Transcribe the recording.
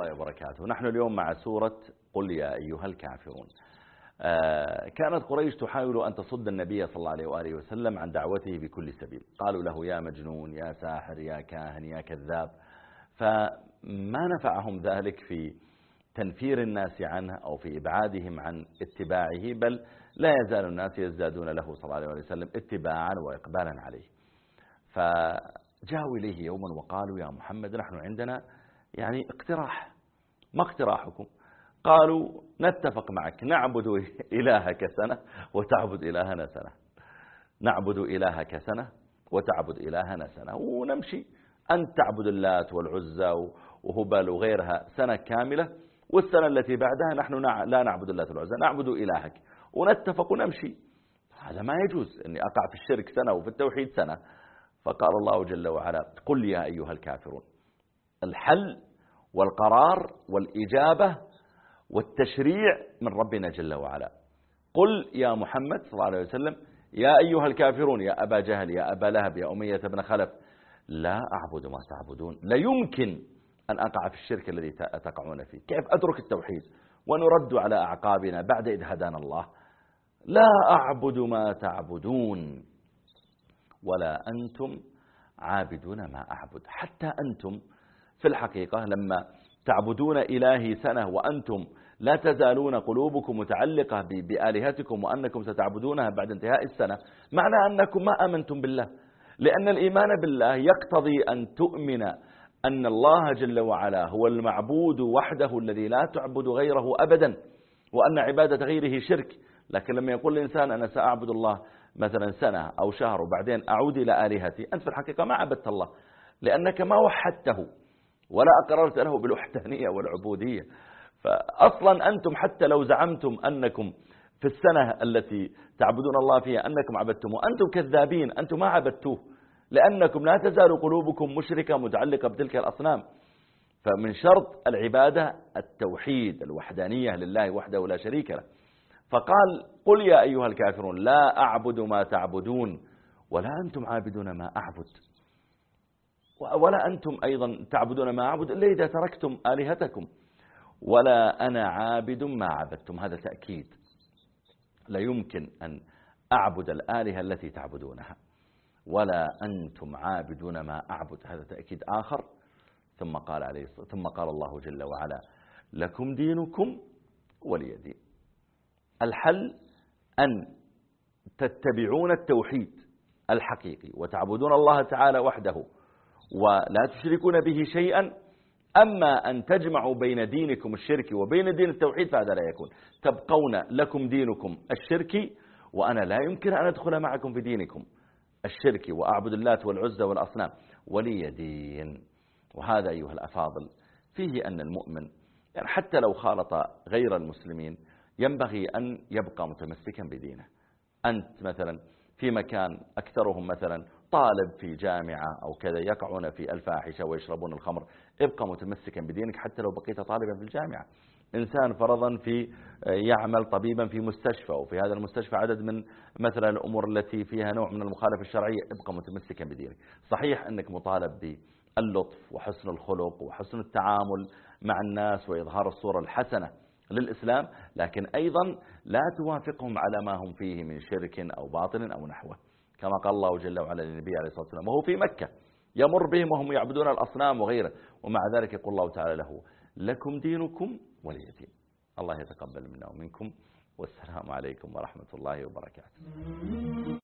الله وبركاته. نحن اليوم مع سورة قل يا أيها الكافرون. آه، كانت قريش تحاول أن تصد النبي صلى الله عليه وآله وسلم عن دعوته بكل سبيل. قالوا له يا مجنون يا ساحر يا كاهن يا كذاب. فما نفعهم ذلك في تنفير الناس عنه أو في إبعادهم عن اتباعه بل لا يزال الناس يزدادون له صلى الله عليه وسلم اتباعا وإقبالا عليه. فجاءوا إليه يوما وقالوا يا محمد نحن عندنا يعني اقتراح ما اقتراحكم؟ قالوا نتفق معك نعبد إلهك سنة وتعبد إلهنا سنة. نعبد إلهك سنة وتعبد إلهنا سنة. ونمشي. أنت تعبد اللات والعزى وهبل وغيرها سنة كاملة والسنة التي بعدها نحن لا نعبد اللات والعزى نعبد إلهك. ونتفق ونمشي. هذا ما يجوز أني أقع في الشرك سنة وفي التوحيد سنة. فقال الله جل وعلا قل يا أيها الكافرون الحل والقرار والإجابة والتشريع من ربنا جل وعلا. قل يا محمد صلى الله عليه وسلم يا أيها الكافرون يا أبا جهل يا أبا لهب يا أمية بن خلف لا أعبد ما تعبدون. لا يمكن أن أقع في الشرك الذي تقعون فيه. كيف أترك التوحيد؟ ونرد على أعقابنا بعد إذ هدانا الله. لا أعبد ما تعبدون ولا أنتم عابدون ما أعبد. حتى أنتم في الحقيقة لما تعبدون إلهي سنة وأنتم لا تزالون قلوبكم متعلقة بآلهتكم وأنكم ستعبدونها بعد انتهاء السنة معنى أنكم ما أمنتم بالله. لأن الإيمان بالله يقتضي أن تؤمن أن الله جل وعلا هو المعبود وحده الذي لا تعبد غيره أبدا وأن عبادة غيره شرك. لكن لما يقول الإنسان أنا سأعبد الله مثلا سنة أو شهر وبعدين أعود إلى آلهتي أنت في الحقيقة ما عبدت الله لأنك ما وحدته. ولا أقررت له بالوحدانية والعبودية. فأصلا أنتم حتى لو زعمتم أنكم في السنة التي تعبدون الله فيها أنكم عبدتم وأنتم كذابين أنتم ما عبدتوه. لأنكم لا تزال قلوبكم مشركة متعلقة بتلك الأصنام. فمن شرط العبادة التوحيد الوحدانية لله وحده لا شريك له. فقال قل يا أيها الكافرون لا أعبد ما تعبدون ولا أنتم عابدون ما أعبد. ولا أنتم أيضا تعبدون ما أعبد إلا إذا تركتم آلهتكم. ولا أنا عابد ما عبدتم. هذا تأكيد. لا يمكن أن أعبد الآلهة التي تعبدونها. ولا أنتم عابدون ما أعبد. هذا تأكيد آخر. ثم قال عليه ثم قال الله جل وعلا لكم دينكم ولي دين. الحل أن تتبعون التوحيد الحقيقي. وتعبدون الله تعالى وحده. ولا تشركون به شيئا. أما أن تجمعوا بين دينكم الشرك وبين دين التوحيد فهذا لا يكون. تبقون لكم دينكم الشرك وأنا لا يمكن أن أدخل معكم في دينكم الشرك وأعبد اللات والعزة والأصنام. ولي دين. وهذا أيها الأفاضل فيه أن المؤمن يعني حتى لو خالط غير المسلمين ينبغي أن يبقى متمسكا بدينه. أنت مثلا في مكان أكثرهم مثلا طالب في جامعة أو كذا يقعون في الفاحشة ويشربون الخمر. ابقى متمسكا بدينك حتى لو بقيت طالبا في الجامعة. إنسان فرضا في يعمل طبيبا في مستشفى وفي هذا المستشفى عدد من مثلا الأمور التي فيها نوع من المخالفة الشرعية. ابقى متمسكا بدينك. صحيح أنك مطالب باللطف وحسن الخلق وحسن التعامل مع الناس وإظهار الصورة الحسنة للإسلام لكن أيضا لا توافقهم على ما هم فيه من شرك أو باطل أو نحوه. كما قال الله جل وعلا للنبي عليه الصلاة والسلام وهو في مكة يمر بهم وهم يعبدون الأصنام وغيره. ومع ذلك يقول الله تعالى له لكم دينكم ولي دين الله يتقبل منا ومنكم والسلام عليكم ورحمة الله وبركاته.